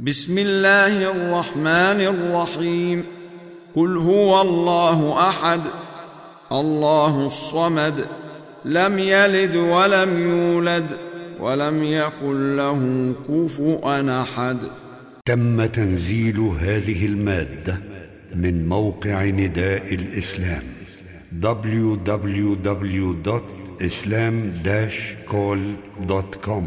بسم الله الرحمن الرحيم. قل هو الله أحد الله الصمد لم يلد ولم يولد ولم يكن له كفوا أحد. تم تنزيل هذه المادة من موقع نداء الإسلام www.islam-call.com